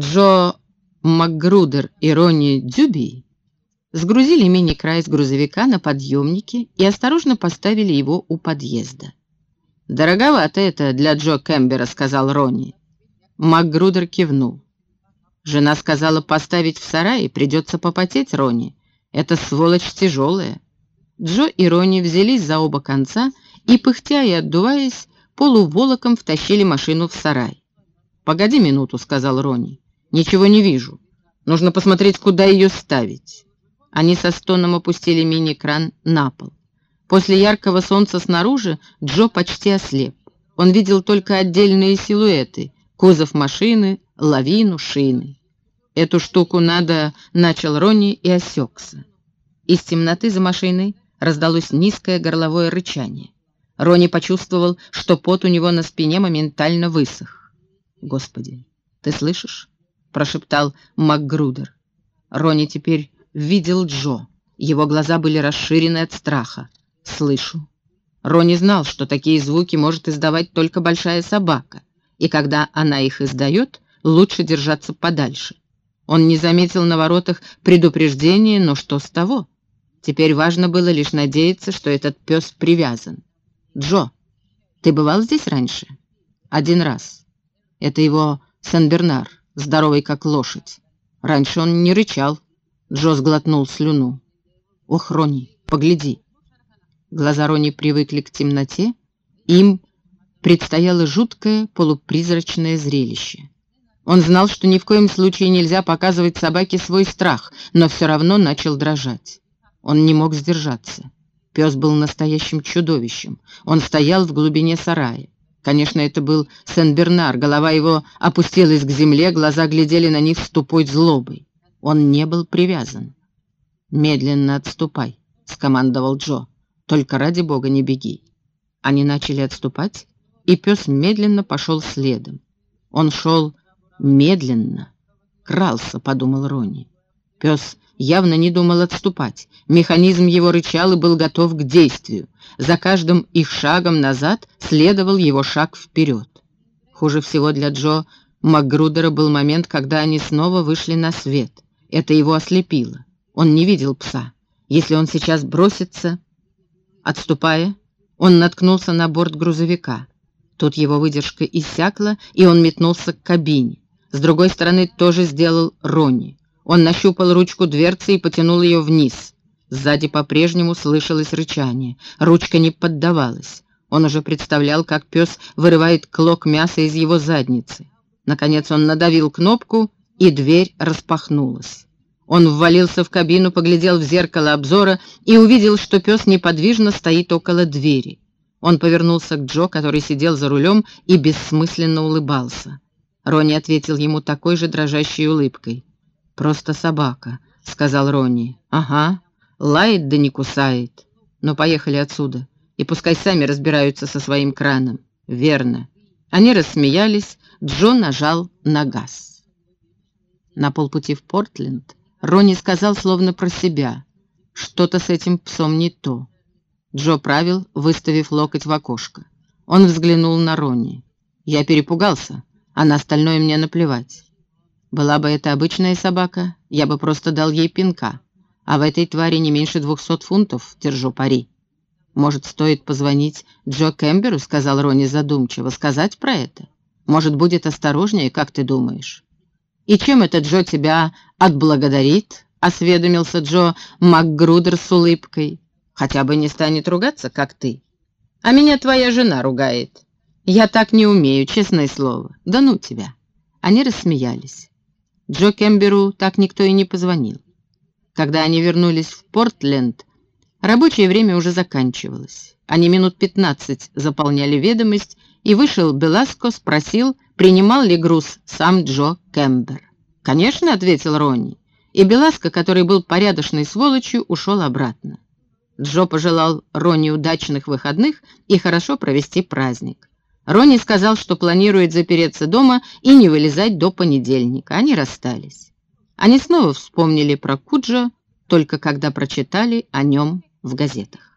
Джо Макгрудер и Ронни Дюби сгрузили мини-край с грузовика на подъемнике и осторожно поставили его у подъезда. «Дороговато это для Джо Кэмбера», — сказал Ронни. Макгрудер кивнул. Жена сказала, поставить в сарае придется попотеть Ронни. Это сволочь тяжелая. Джо и Ронни взялись за оба конца и, пыхтя и отдуваясь, полуволоком втащили машину в сарай. «Погоди минуту», — сказал Ронни. «Ничего не вижу. Нужно посмотреть, куда ее ставить». Они со стоном опустили мини-кран на пол. После яркого солнца снаружи Джо почти ослеп. Он видел только отдельные силуэты, кузов машины, лавину, шины. «Эту штуку надо...» — начал Ронни и осекся. Из темноты за машиной раздалось низкое горловое рычание. Ронни почувствовал, что пот у него на спине моментально высох. «Господи, ты слышишь?» — прошептал МакГрудер. Ронни теперь видел Джо. Его глаза были расширены от страха. «Слышу». Ронни знал, что такие звуки может издавать только большая собака, и когда она их издает, лучше держаться подальше. Он не заметил на воротах предупреждения, но что с того? Теперь важно было лишь надеяться, что этот пес привязан. «Джо, ты бывал здесь раньше?» «Один раз. Это его Сен-Бернар, здоровый как лошадь. Раньше он не рычал». Джо сглотнул слюну. «Ох, Рони, погляди!» Глаза Рони привыкли к темноте, им предстояло жуткое полупризрачное зрелище. Он знал, что ни в коем случае нельзя показывать собаке свой страх, но все равно начал дрожать. Он не мог сдержаться. Пес был настоящим чудовищем. Он стоял в глубине сарая. Конечно, это был Сен-Бернар. Голова его опустилась к земле, глаза глядели на них с тупой злобой. Он не был привязан. «Медленно отступай», — скомандовал Джо. «Только ради бога не беги». Они начали отступать, и пес медленно пошел следом. Он шел медленно. «Крался», — подумал Ронни. Пес явно не думал отступать. Механизм его рычал и был готов к действию. За каждым их шагом назад следовал его шаг вперед. Хуже всего для Джо Макгрудера был момент, когда они снова вышли на свет. Это его ослепило. Он не видел пса. Если он сейчас бросится... Отступая, он наткнулся на борт грузовика. Тут его выдержка иссякла, и он метнулся к кабине. С другой стороны тоже сделал Ронни. Он нащупал ручку дверцы и потянул ее вниз. Сзади по-прежнему слышалось рычание. Ручка не поддавалась. Он уже представлял, как пес вырывает клок мяса из его задницы. Наконец он надавил кнопку, и дверь распахнулась. Он ввалился в кабину, поглядел в зеркало обзора и увидел, что пес неподвижно стоит около двери. Он повернулся к Джо, который сидел за рулем и бессмысленно улыбался. Ронни ответил ему такой же дрожащей улыбкой. «Просто собака», — сказал Ронни. «Ага, лает да не кусает. Но поехали отсюда, и пускай сами разбираются со своим краном». «Верно». Они рассмеялись, Джо нажал на газ. На полпути в Портленд Ронни сказал словно про себя. «Что-то с этим псом не то». Джо правил, выставив локоть в окошко. Он взглянул на Ронни. «Я перепугался, а на остальное мне наплевать. Была бы это обычная собака, я бы просто дал ей пинка, а в этой твари не меньше двухсот фунтов, держу пари. Может, стоит позвонить Джо Кэмберу, сказал Ронни задумчиво, сказать про это? Может, будет осторожнее, как ты думаешь? И чем это Джо тебя отблагодарит? Осведомился Джо МакГрудер с улыбкой. Хотя бы не станет ругаться, как ты. А меня твоя жена ругает. Я так не умею, честное слово. Да ну тебя. Они рассмеялись. Джо Кемберу так никто и не позвонил. Когда они вернулись в Портленд, рабочее время уже заканчивалось. Они минут пятнадцать заполняли ведомость, и вышел Беласко, спросил, принимал ли груз сам Джо Кембер. «Конечно», — ответил Ронни, и Беласко, который был порядочной сволочью, ушел обратно. Джо пожелал Ронни удачных выходных и хорошо провести праздник. Ронни сказал, что планирует запереться дома и не вылезать до понедельника. Они расстались. Они снова вспомнили про Куджо, только когда прочитали о нем в газетах.